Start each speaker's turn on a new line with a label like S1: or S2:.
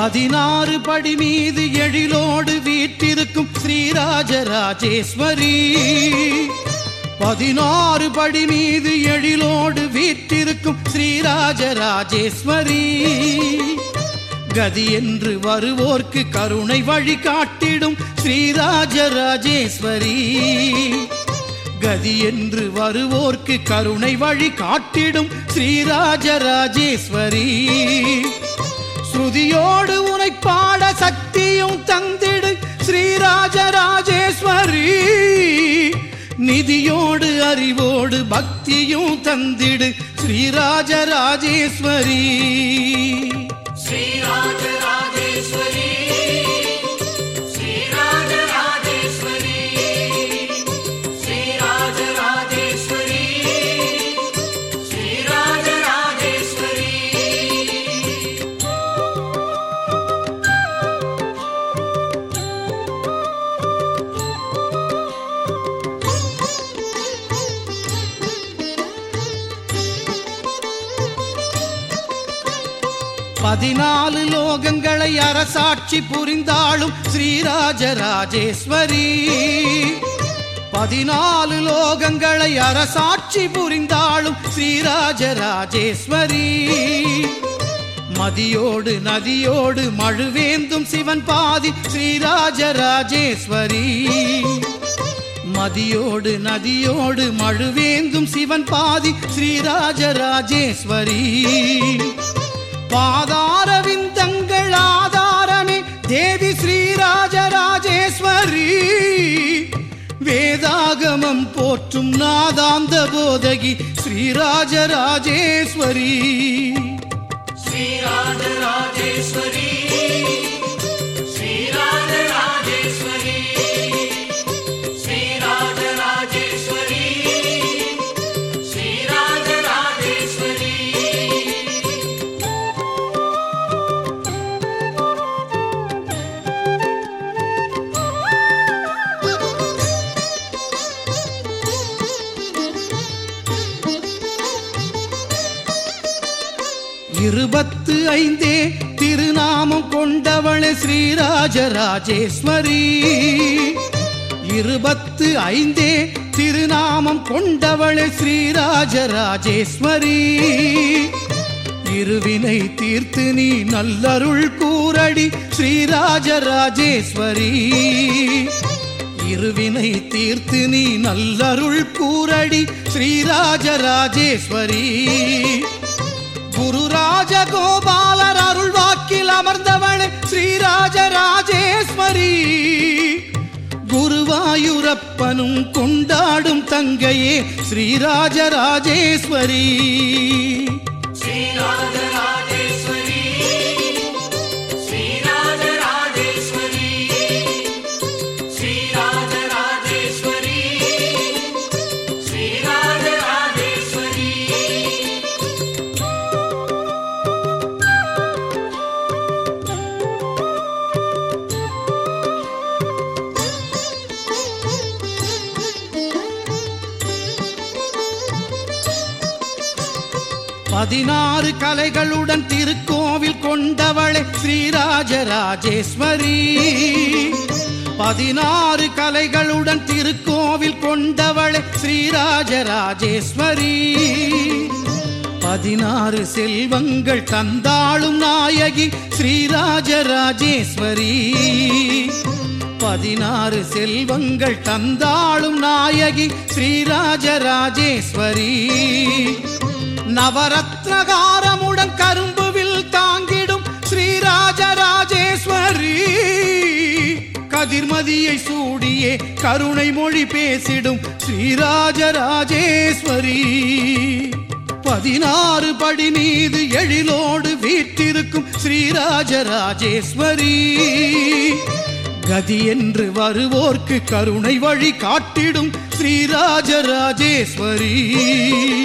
S1: பதினாறு படி மீது எழிலோடு வீற்றிருக்கும் ஸ்ரீராஜராஜேஸ்வரி. பதினாறு படி மீது எழிலோடு வீற்றிருக்கும் ஸ்ரீராஜராஜேஸ்வரி. கதி என்று வருவோர்க்கு கருணை வழி காட்டிடும் ஸ்ரீராஜராஜேஸ்வரி. கதி என்று வருவோர்க்கு கருணை வழி காட்டிடும் ஸ்ரீராஜராஜேஸ்வரி. ஸ்ருதியோடு உனை பாட சக்தியும் தந்திடு ஸ்ரீராஜராஜேஸ்வரி. நிதியோடு அறிவோடு பக்தியும் தந்திடு ஸ்ரீராஜராஜேஸ்வரி.
S2: ஸ்ரீராஜராஜேஸ்வரி.
S1: பதினாலு லோகங்களை அரசாட்சி புரிந்தாளும் ஸ்ரீராஜராஜேஸ்வரி. பதினாலு லோகங்களை அரசாட்சி புரிந்தாளும் ஸ்ரீராஜராஜேஸ்வரி. மதியோடு நதியோடு மழுவேந்தும் சிவன் பாதி ஸ்ரீராஜராஜேஸ்வரி. மதியோடு நதியோடு மழுவேந்தும் சிவன் பாதி ஸ்ரீராஜராஜேஸ்வரி. பா அகம் போற்றும் நாதாந்த போதகி ஸ்ரீராஜராஜேஸ்வரி
S2: ஸ்ரீராஜராஜேஸ்வரி
S1: இருபத்து ஐந்தே திருநாமம் கொண்டவளே ஸ்ரீராஜராஜேஸ்வரி. இருபத்து ஐந்தே திருநாமம் கொண்டவளே ஸ்ரீராஜராஜேஸ்வரி. இருவினை தீர்த்து நீ நல்லருள் கூரடி ஸ்ரீராஜராஜேஸ்வரி. இருவினை தீர்த்து நீ நல்லருள் கூரடி ஸ்ரீராஜராஜேஸ்வரி. குரு ராஜகோபாலர் அருள்வாக்கில் அமர்ந்தவளே ஸ்ரீராஜராஜேஸ்வரி. குருவாயூரப்பனும் கொண்டாடும் தங்கையே ஸ்ரீராஜராஜேஸ்வரி.
S2: ஸ்ரீராஜ
S1: பதினாறு கலைகளுடன் திருக்கோவில் கொண்டவளே ஸ்ரீராஜராஜேஸ்வரி. பதினாறு கலைகளுடன் திருக்கோவில் கொண்டவளே ஸ்ரீராஜராஜேஸ்வரி. பதினாறு செல்வங்கள் தந்தாளும் நாயகி ஸ்ரீராஜராஜேஸ்வரி. பதினாறு செல்வங்கள் தந்தாளும் நாயகி ஸ்ரீராஜராஜேஸ்வரி. நவரத்னகாரமுடன் கரும்புவில் தாங்கிடும் ஸ்ரீராஜராஜேஸ்வரி. கதிர்மதியை சூடியே கருணை மொழி பேசிடும் ஸ்ரீராஜராஜேஸ்வரி. பதினாறு படி மீது எழிலோடு வீட்டிருக்கும் ஸ்ரீராஜராஜேஸ்வரி. கதி என்று வருவோர்க்கு கருணை வழி காட்டிடும் ஸ்ரீராஜராஜேஸ்வரி.